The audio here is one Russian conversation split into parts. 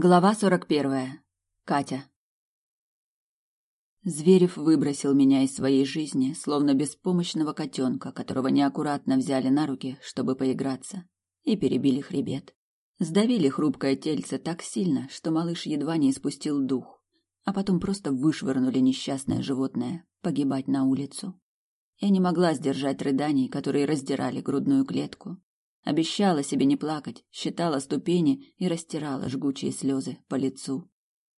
Глава сорок первая. Катя. Зверев выбросил меня из своей жизни, словно беспомощного котенка, которого неаккуратно взяли на руки, чтобы поиграться, и перебили хребет. Сдавили хрупкое тельце так сильно, что малыш едва не испустил дух, а потом просто вышвырнули несчастное животное погибать на улицу. Я не могла сдержать рыданий, которые раздирали грудную клетку, Обещала себе не плакать, считала ступени и растирала жгучие слезы по лицу.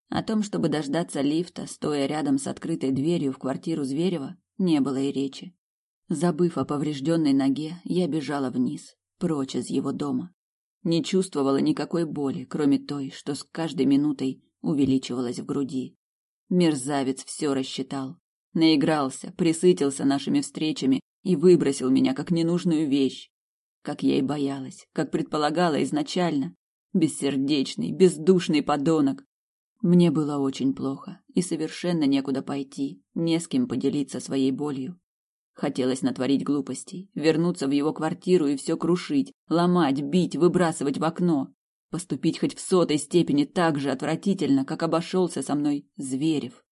О том, чтобы дождаться лифта, стоя рядом с открытой дверью в квартиру Зверева, не было и речи. Забыв о поврежденной ноге, я бежала вниз, прочь из его дома. Не чувствовала никакой боли, кроме той, что с каждой минутой увеличивалась в груди. Мерзавец все рассчитал. Наигрался, присытился нашими встречами и выбросил меня как ненужную вещь как я и боялась, как предполагала изначально. Бессердечный, бездушный подонок. Мне было очень плохо, и совершенно некуда пойти, не с кем поделиться своей болью. Хотелось натворить глупостей, вернуться в его квартиру и все крушить, ломать, бить, выбрасывать в окно. Поступить хоть в сотой степени так же отвратительно, как обошелся со мной Зверев.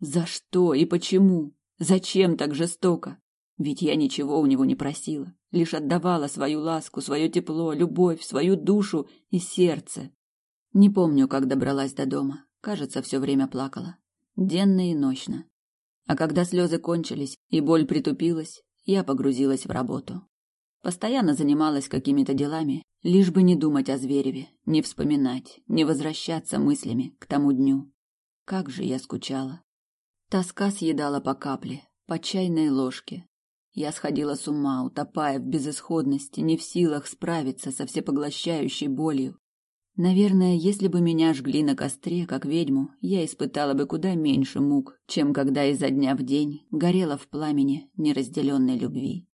За что и почему? Зачем так жестоко? Ведь я ничего у него не просила, лишь отдавала свою ласку, свое тепло, любовь, свою душу и сердце. Не помню, как добралась до дома. Кажется, все время плакала. Денно и ночно. А когда слезы кончились и боль притупилась, я погрузилась в работу. Постоянно занималась какими-то делами, лишь бы не думать о Звереве, не вспоминать, не возвращаться мыслями к тому дню. Как же я скучала. Тоска съедала по капле, по чайной ложке, я сходила с ума, утопая в безысходности, не в силах справиться со всепоглощающей болью. Наверное, если бы меня жгли на костре, как ведьму, я испытала бы куда меньше мук, чем когда изо дня в день горела в пламени неразделенной любви.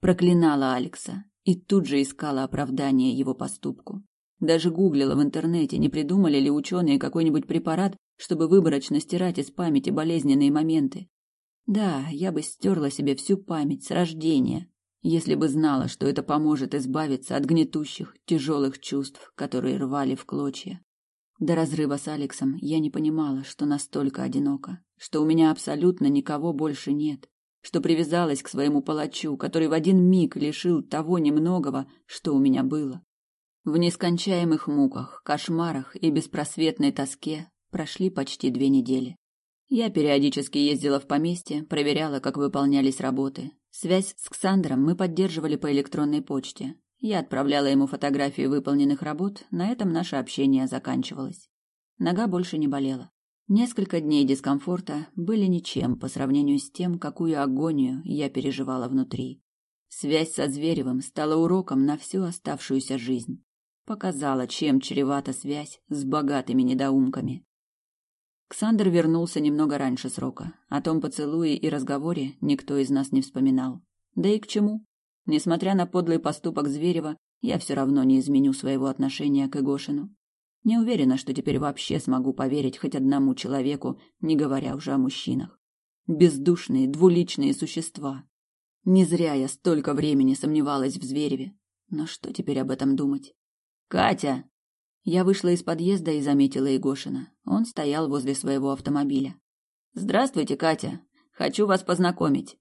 Проклинала Алекса и тут же искала оправдание его поступку. Даже гуглила в интернете, не придумали ли ученые какой-нибудь препарат, чтобы выборочно стирать из памяти болезненные моменты. Да, я бы стерла себе всю память с рождения, если бы знала, что это поможет избавиться от гнетущих, тяжелых чувств, которые рвали в клочья. До разрыва с Алексом я не понимала, что настолько одинока, что у меня абсолютно никого больше нет, что привязалась к своему палачу, который в один миг лишил того немногого, что у меня было. В нескончаемых муках, кошмарах и беспросветной тоске прошли почти две недели. Я периодически ездила в поместье, проверяла, как выполнялись работы. Связь с Ксандром мы поддерживали по электронной почте. Я отправляла ему фотографии выполненных работ, на этом наше общение заканчивалось. Нога больше не болела. Несколько дней дискомфорта были ничем по сравнению с тем, какую агонию я переживала внутри. Связь со Зверевым стала уроком на всю оставшуюся жизнь. Показала, чем чревата связь с богатыми недоумками. Ксандр вернулся немного раньше срока. О том поцелуе и разговоре никто из нас не вспоминал. Да и к чему? Несмотря на подлый поступок Зверева, я все равно не изменю своего отношения к Игошину. Не уверена, что теперь вообще смогу поверить хоть одному человеку, не говоря уже о мужчинах. Бездушные, двуличные существа. Не зря я столько времени сомневалась в Звереве. Но что теперь об этом думать? «Катя!» Я вышла из подъезда и заметила Егошина. Он стоял возле своего автомобиля. «Здравствуйте, Катя. Хочу вас познакомить».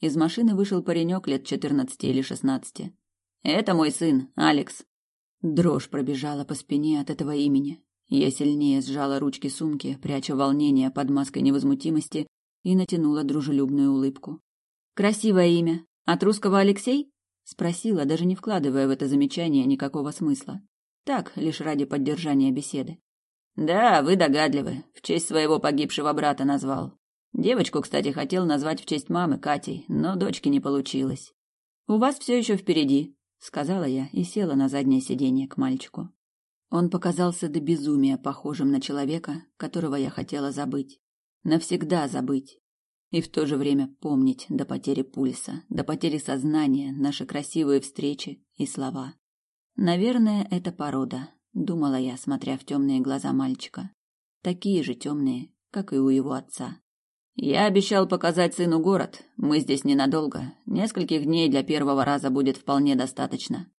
Из машины вышел паренек лет четырнадцати или шестнадцати. «Это мой сын, Алекс». Дрожь пробежала по спине от этого имени. Я сильнее сжала ручки сумки, пряча волнение под маской невозмутимости, и натянула дружелюбную улыбку. «Красивое имя. От русского Алексей?» — спросила, даже не вкладывая в это замечание никакого смысла. Так, лишь ради поддержания беседы. Да, вы догадливы. В честь своего погибшего брата назвал. Девочку, кстати, хотел назвать в честь мамы Катей, но дочки не получилось. У вас все еще впереди, сказала я и села на заднее сиденье к мальчику. Он показался до безумия похожим на человека, которого я хотела забыть, навсегда забыть, и в то же время помнить до потери пульса, до потери сознания наши красивые встречи и слова. Наверное, это порода, думала я, смотря в темные глаза мальчика. Такие же темные, как и у его отца. Я обещал показать сыну город. Мы здесь ненадолго. Нескольких дней для первого раза будет вполне достаточно.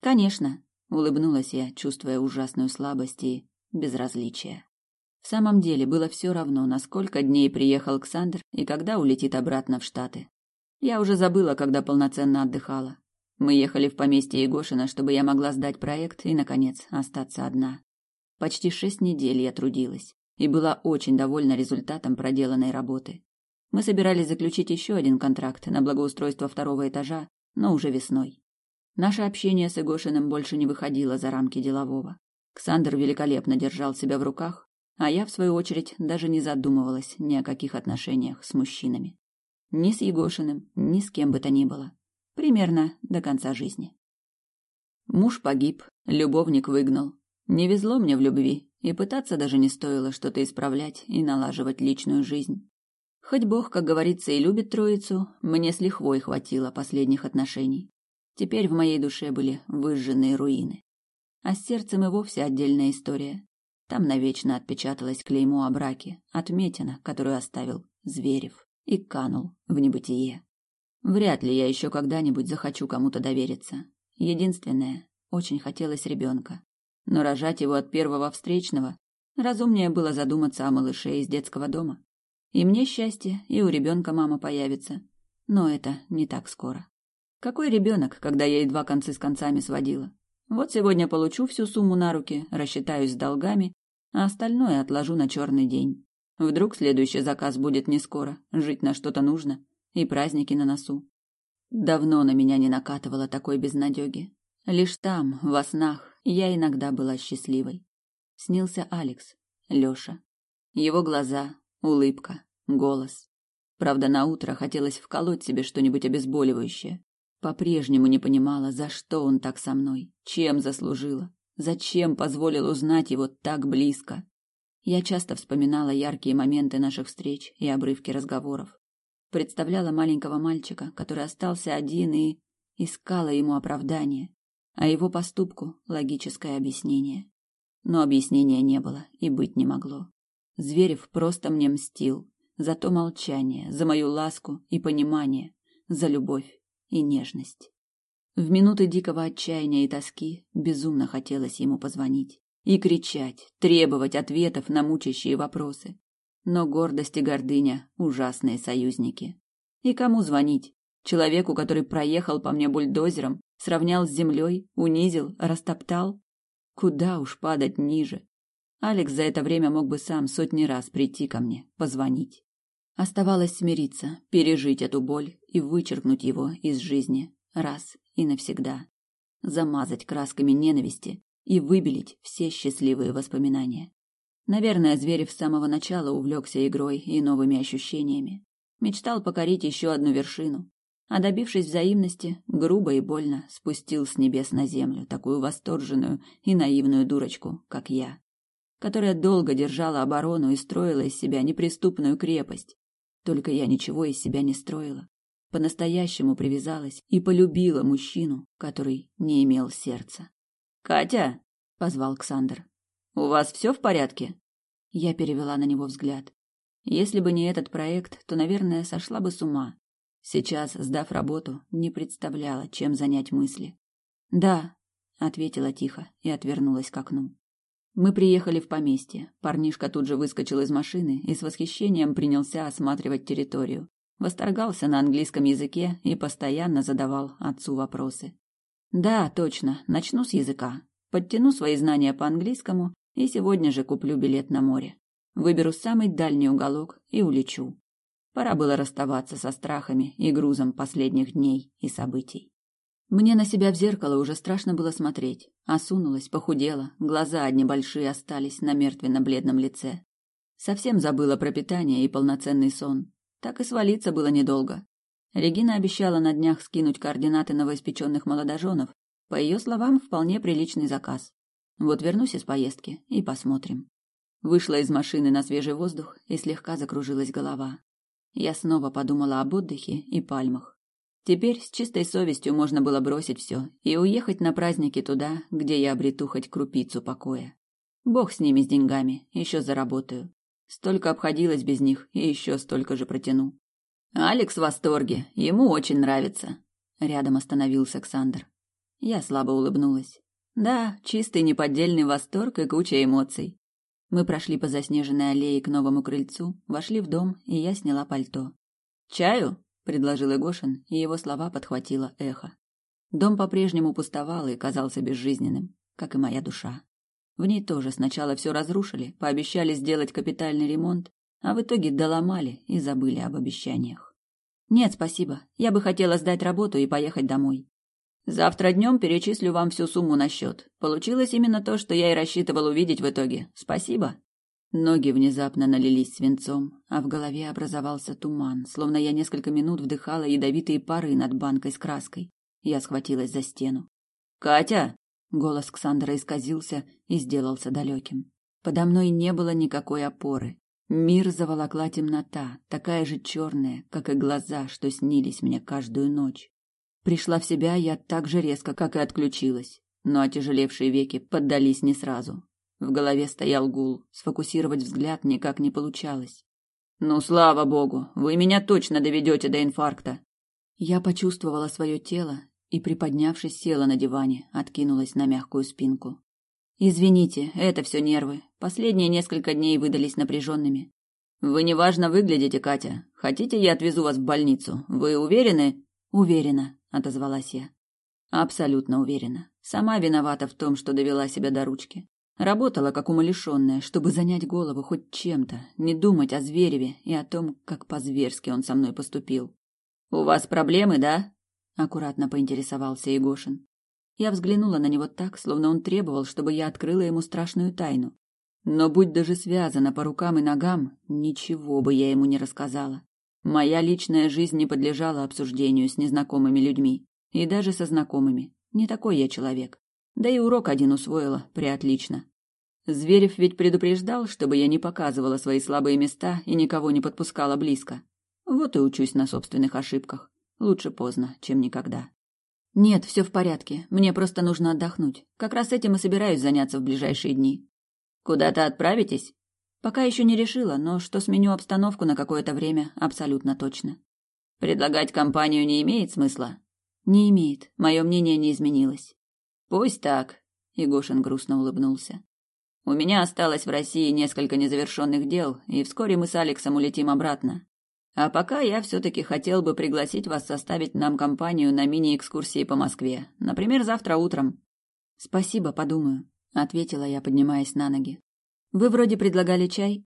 Конечно, улыбнулась я, чувствуя ужасную слабость и безразличия. В самом деле было все равно, на сколько дней приехал Александр и когда улетит обратно в Штаты. Я уже забыла, когда полноценно отдыхала. Мы ехали в поместье Егошина, чтобы я могла сдать проект и, наконец, остаться одна. Почти шесть недель я трудилась и была очень довольна результатом проделанной работы. Мы собирались заключить еще один контракт на благоустройство второго этажа, но уже весной. Наше общение с Игошиным больше не выходило за рамки делового. Ксандр великолепно держал себя в руках, а я, в свою очередь, даже не задумывалась ни о каких отношениях с мужчинами. Ни с Егошиным, ни с кем бы то ни было. Примерно до конца жизни. Муж погиб, любовник выгнал. Не везло мне в любви, и пытаться даже не стоило что-то исправлять и налаживать личную жизнь. Хоть Бог, как говорится, и любит троицу, мне с лихвой хватило последних отношений. Теперь в моей душе были выжженные руины. А с сердцем и вовсе отдельная история. Там навечно отпечаталось клеймо о браке, отметина, которую оставил Зверев, и канул в небытие. Вряд ли я еще когда-нибудь захочу кому-то довериться. Единственное, очень хотелось ребенка. Но рожать его от первого встречного разумнее было задуматься о малыше из детского дома. И мне счастье, и у ребенка мама появится. Но это не так скоро. Какой ребенок, когда я едва концы с концами сводила? Вот сегодня получу всю сумму на руки, рассчитаюсь с долгами, а остальное отложу на черный день. Вдруг следующий заказ будет не скоро, жить на что-то нужно, и праздники на носу. Давно на меня не накатывало такой безнадеги. Лишь там, во снах, я иногда была счастливой. Снился Алекс, Лёша. Его глаза, улыбка, голос. Правда, на утро хотелось вколоть себе что-нибудь обезболивающее. По-прежнему не понимала, за что он так со мной, чем заслужила, зачем позволил узнать его так близко. Я часто вспоминала яркие моменты наших встреч и обрывки разговоров. Представляла маленького мальчика, который остался один и искала ему оправдание, а его поступку логическое объяснение. Но объяснения не было и быть не могло. Зверев просто мне мстил за то молчание, за мою ласку и понимание, за любовь и нежность. В минуты дикого отчаяния и тоски безумно хотелось ему позвонить и кричать, требовать ответов на мучащие вопросы. Но гордость и гордыня – ужасные союзники. И кому звонить? Человеку, который проехал по мне бульдозером, сравнял с землей, унизил, растоптал? Куда уж падать ниже? Алекс за это время мог бы сам сотни раз прийти ко мне, позвонить. Оставалось смириться, пережить эту боль и вычеркнуть его из жизни раз и навсегда. Замазать красками ненависти и выбелить все счастливые воспоминания. Наверное, Зверев с самого начала увлекся игрой и новыми ощущениями. Мечтал покорить еще одну вершину. А добившись взаимности, грубо и больно спустил с небес на землю такую восторженную и наивную дурочку, как я которая долго держала оборону и строила из себя неприступную крепость. Только я ничего из себя не строила. По-настоящему привязалась и полюбила мужчину, который не имел сердца. «Катя!» — позвал Ксандр. «У вас все в порядке?» Я перевела на него взгляд. Если бы не этот проект, то, наверное, сошла бы с ума. Сейчас, сдав работу, не представляла, чем занять мысли. «Да», — ответила тихо и отвернулась к окну. Мы приехали в поместье. Парнишка тут же выскочил из машины и с восхищением принялся осматривать территорию. Восторгался на английском языке и постоянно задавал отцу вопросы. Да, точно, начну с языка. Подтяну свои знания по английскому и сегодня же куплю билет на море. Выберу самый дальний уголок и улечу. Пора было расставаться со страхами и грузом последних дней и событий. Мне на себя в зеркало уже страшно было смотреть. Осунулась, похудела, глаза одни большие остались на мертвенно-бледном лице. Совсем забыла про питание и полноценный сон. Так и свалиться было недолго. Регина обещала на днях скинуть координаты новоиспеченных молодоженов. По ее словам, вполне приличный заказ. Вот вернусь из поездки и посмотрим. Вышла из машины на свежий воздух и слегка закружилась голова. Я снова подумала об отдыхе и пальмах. Теперь с чистой совестью можно было бросить все и уехать на праздники туда, где я обрету хоть крупицу покоя. Бог с ними, с деньгами, еще заработаю. Столько обходилось без них и еще столько же протяну. Алекс в восторге, ему очень нравится. Рядом остановился Александр. Я слабо улыбнулась. Да, чистый неподдельный восторг и куча эмоций. Мы прошли по заснеженной аллее к новому крыльцу, вошли в дом, и я сняла пальто. «Чаю?» — предложил Игошин, и его слова подхватило эхо. Дом по-прежнему пустовал и казался безжизненным, как и моя душа. В ней тоже сначала все разрушили, пообещали сделать капитальный ремонт, а в итоге доломали и забыли об обещаниях. Нет, спасибо. Я бы хотела сдать работу и поехать домой. Завтра днем перечислю вам всю сумму на счет. Получилось именно то, что я и рассчитывал увидеть в итоге. Спасибо. Ноги внезапно налились свинцом, а в голове образовался туман, словно я несколько минут вдыхала ядовитые пары над банкой с краской. Я схватилась за стену. «Катя!» Голос Ксандра исказился и сделался далеким. Подо мной не было никакой опоры. Мир заволокла темнота, такая же черная, как и глаза, что снились мне каждую ночь. Пришла в себя я так же резко, как и отключилась, но отяжелевшие веки поддались не сразу. В голове стоял гул, сфокусировать взгляд никак не получалось. «Ну, слава богу, вы меня точно доведете до инфаркта!» Я почувствовала свое тело и, приподнявшись, села на диване, откинулась на мягкую спинку. «Извините, это все нервы. Последние несколько дней выдались напряженными. Вы неважно выглядите, Катя. Хотите, я отвезу вас в больницу? Вы уверены?» «Уверена», отозвалась я. Абсолютно уверена. Сама виновата в том, что довела себя до ручки. Работала как умалишенная, чтобы занять голову хоть чем-то, не думать о Звереве и о том, как по-зверски он со мной поступил. «У вас проблемы, да?» — аккуратно поинтересовался Егошин. Я взглянула на него так, словно он требовал, чтобы я открыла ему страшную тайну. Но будь даже связана по рукам и ногам, ничего бы я ему не рассказала. Моя личная жизнь не подлежала обсуждению с незнакомыми людьми. И даже со знакомыми. Не такой я человек. Да и урок один усвоила, приотлично. Зверев ведь предупреждал, чтобы я не показывала свои слабые места и никого не подпускала близко. Вот и учусь на собственных ошибках. Лучше поздно, чем никогда. Нет, все в порядке. Мне просто нужно отдохнуть. Как раз этим и собираюсь заняться в ближайшие дни. Куда-то отправитесь? Пока еще не решила, но что сменю обстановку на какое-то время, абсолютно точно. Предлагать компанию не имеет смысла? Не имеет. Мое мнение не изменилось. Пусть так, Игошин грустно улыбнулся. У меня осталось в России несколько незавершенных дел, и вскоре мы с Алексом улетим обратно. А пока я все-таки хотел бы пригласить вас составить нам компанию на мини-экскурсии по Москве. Например, завтра утром. Спасибо, подумаю, ответила я, поднимаясь на ноги. Вы вроде предлагали чай.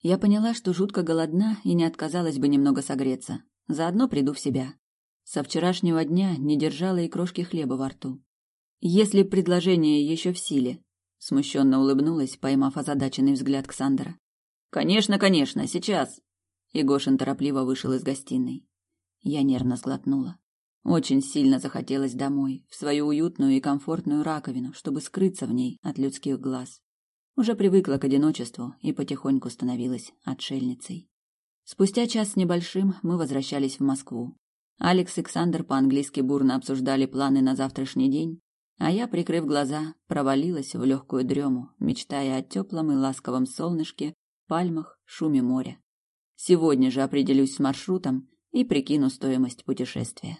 Я поняла, что жутко голодна и не отказалась бы немного согреться. Заодно приду в себя. Со вчерашнего дня не держала и крошки хлеба во рту. Если предложение еще в силе, смущенно улыбнулась, поймав озадаченный взгляд Ксандера. Конечно, конечно, сейчас. Егошин торопливо вышел из гостиной. Я нервно сглотнула. Очень сильно захотелось домой, в свою уютную и комфортную раковину, чтобы скрыться в ней от людских глаз. Уже привыкла к одиночеству и потихоньку становилась отшельницей. Спустя час с небольшим мы возвращались в Москву. Алекс и Ксандр по-английски бурно обсуждали планы на завтрашний день, а я, прикрыв глаза, провалилась в легкую дрему, мечтая о теплом и ласковом солнышке, пальмах, шуме моря. Сегодня же определюсь с маршрутом и прикину стоимость путешествия.